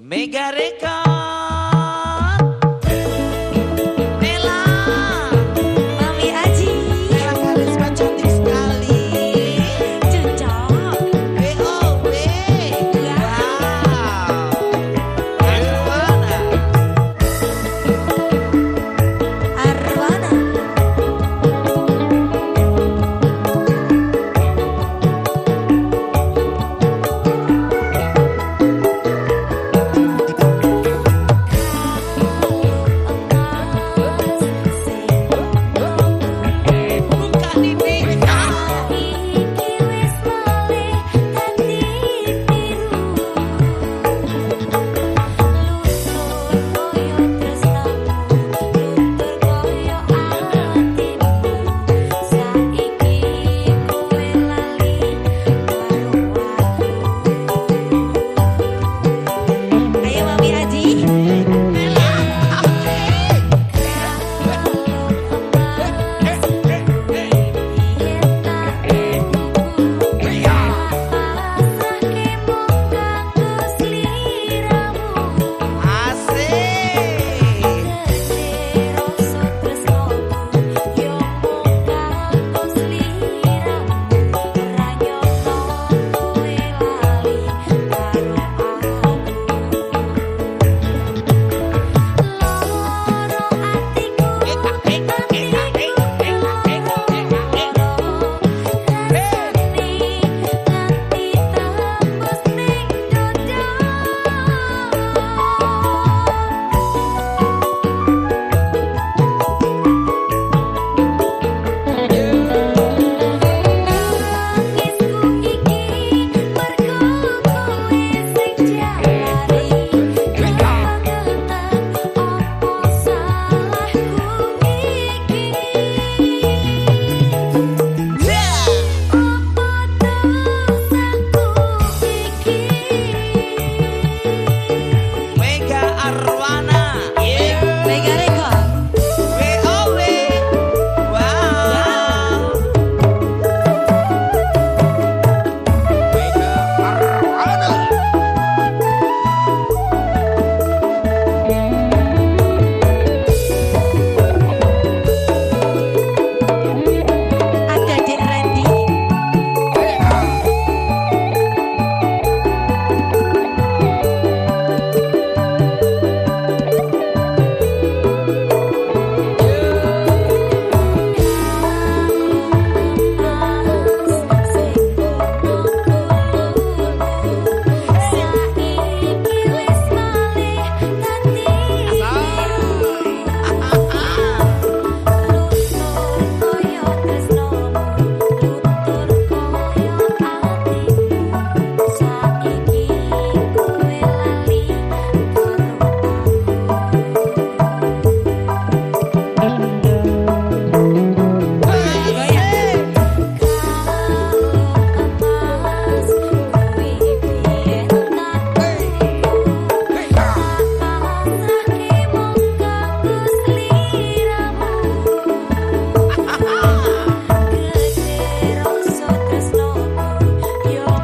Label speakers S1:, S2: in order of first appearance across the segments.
S1: Megareca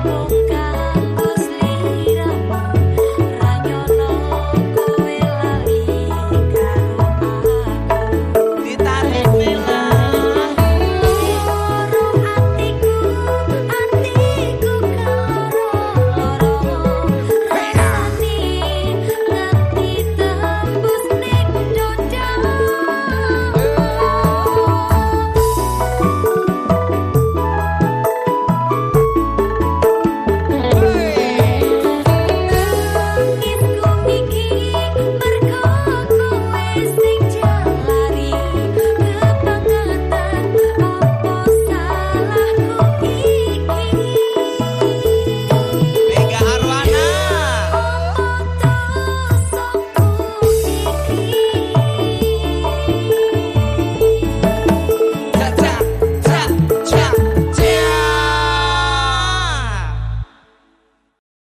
S1: Oh.